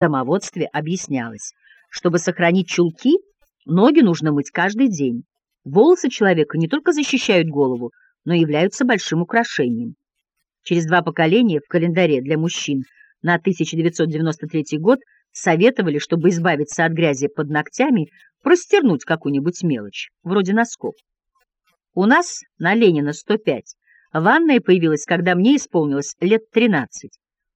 домоводстве объяснялось, чтобы сохранить чулки, ноги нужно мыть каждый день. Волосы человека не только защищают голову, но и являются большим украшением. Через два поколения в календаре для мужчин на 1993 год советовали, чтобы избавиться от грязи под ногтями, простернуть какую-нибудь мелочь, вроде носков. У нас на Ленина 105 ванная появилась, когда мне исполнилось лет 13.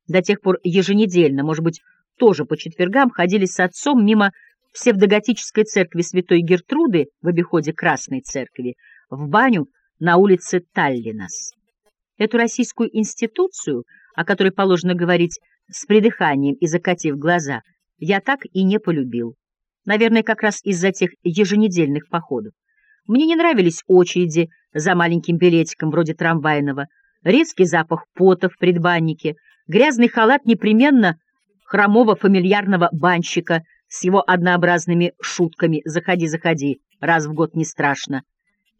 До тех пор еженедельно, может быть, тоже по четвергам ходили с отцом мимо псевдоготической церкви святой Гертруды в обиходе Красной церкви в баню на улице Таллинас. Эту российскую институцию, о которой положено говорить с придыханием и закатив глаза, я так и не полюбил. Наверное, как раз из-за тех еженедельных походов. Мне не нравились очереди за маленьким билетиком вроде трамвайного, резкий запах пота в предбаннике, грязный халат непременно хромого фамильярного банщика с его однообразными шутками «заходи, заходи, раз в год не страшно»,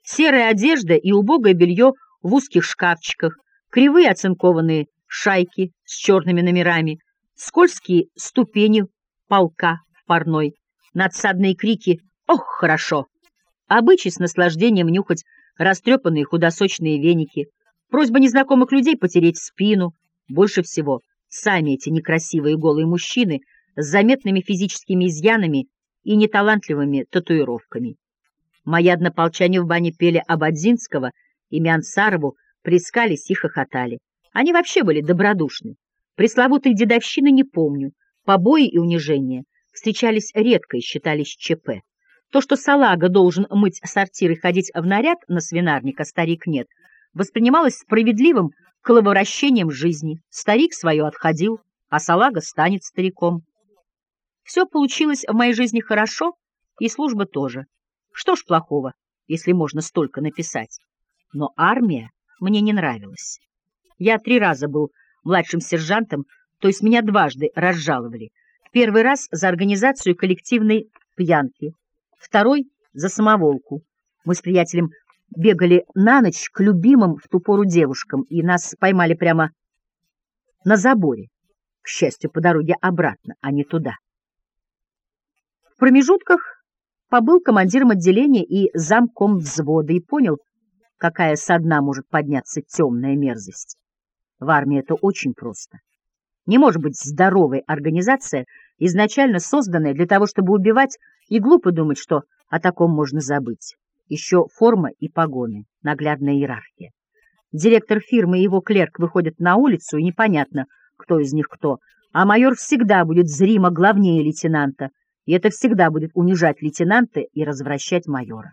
серая одежда и убогое белье в узких шкафчиках, кривые оцинкованные шайки с черными номерами, скользкие ступени полка в парной, надсадные крики «Ох, хорошо!», обычай с наслаждением нюхать растрепанные худосочные веники, просьба незнакомых людей потереть спину, больше всего сами эти некрасивые голые мужчины с заметными физическими изъянами и неталантливыми татуировками. Мои однополчане в бане пели Абадзинского и Миансарову, прискались и хохотали. Они вообще были добродушны. Пресловутой дедовщины не помню. Побои и унижения встречались редко и считались ЧП. То, что салага должен мыть сортир и ходить в наряд на свинарник, а старик нет, воспринималось справедливым коловращением жизни. Старик свое отходил, а салага станет стариком. Все получилось в моей жизни хорошо, и служба тоже. Что ж плохого, если можно столько написать? Но армия мне не нравилась. Я три раза был младшим сержантом, то есть меня дважды разжаловали. Первый раз за организацию коллективной пьянки, второй — за самоволку. Мы с приятелем бегали на ночь к любимым в ту пору девушкам, и нас поймали прямо на заборе, к счастью, по дороге обратно, а не туда. В промежутках побыл командиром отделения и замком взвода и понял, какая со дна может подняться темная мерзость. В армии это очень просто. Не может быть здоровой организация, изначально созданная для того, чтобы убивать, и глупо думать, что о таком можно забыть. Еще форма и погоны, наглядная иерархия. Директор фирмы и его клерк выходят на улицу, и непонятно, кто из них кто, а майор всегда будет зримо главнее лейтенанта, и это всегда будет унижать лейтенанта и развращать майора.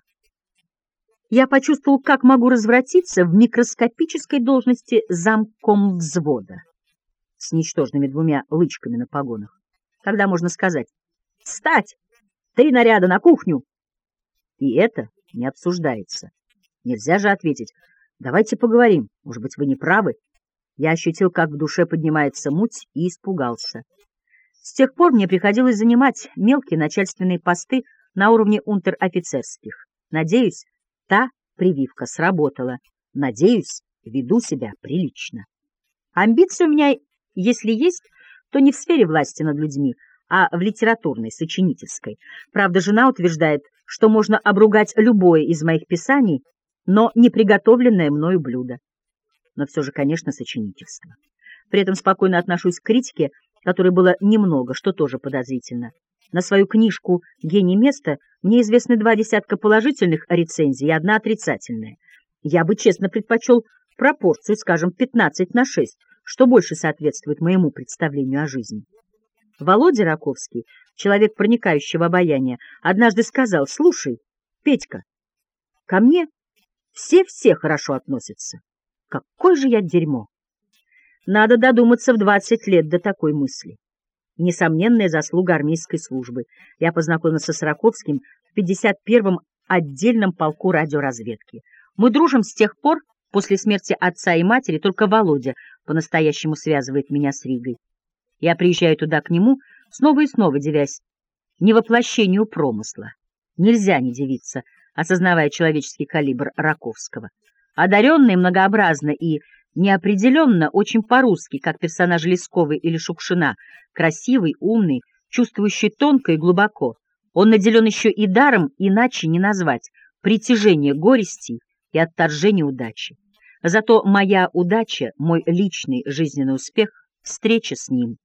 Я почувствовал, как могу развратиться в микроскопической должности замком взвода с ничтожными двумя лычками на погонах. Когда можно сказать «Встать! Три наряда на кухню!» И это не обсуждается. Нельзя же ответить «Давайте поговорим, может быть, вы не правы». Я ощутил, как в душе поднимается муть, и испугался. С тех пор мне приходилось занимать мелкие начальственные посты на уровне унтер-офицерских. Надеюсь, та прививка сработала. Надеюсь, веду себя прилично. Амбиции у меня если есть, то не в сфере власти над людьми, а в литературной, сочинительской. Правда, жена утверждает, что можно обругать любое из моих писаний, но не приготовленное мною блюдо. Но все же, конечно, сочинительство. При этом спокойно отношусь к критике, которой было немного, что тоже подозрительно. На свою книжку «Гений места» мне известны два десятка положительных рецензий и одна отрицательная. Я бы честно предпочел пропорцию, скажем, 15 на 6, что больше соответствует моему представлению о жизни. Володя Раковский, человек проникающего обаяния, однажды сказал, «Слушай, Петька, ко мне все-все хорошо относятся. Какой же я дерьмо!» Надо додуматься в 20 лет до такой мысли. Несомненная заслуга армейской службы. Я познакомился с Раковским в 51-м отдельном полку радиоразведки. Мы дружим с тех пор, после смерти отца и матери, только Володя по-настоящему связывает меня с Ригой. Я приезжаю туда к нему, снова и снова девясь не воплощению промысла. Нельзя не дивиться, осознавая человеческий калибр Раковского. Одаренный многообразно и неопределенно, очень по-русски, как персонаж Лесковой или Шукшина, красивый, умный, чувствующий тонко и глубоко. Он наделен еще и даром, иначе не назвать, притяжение горестей и отторжение удачи. Зато моя удача, мой личный жизненный успех — встреча с ним.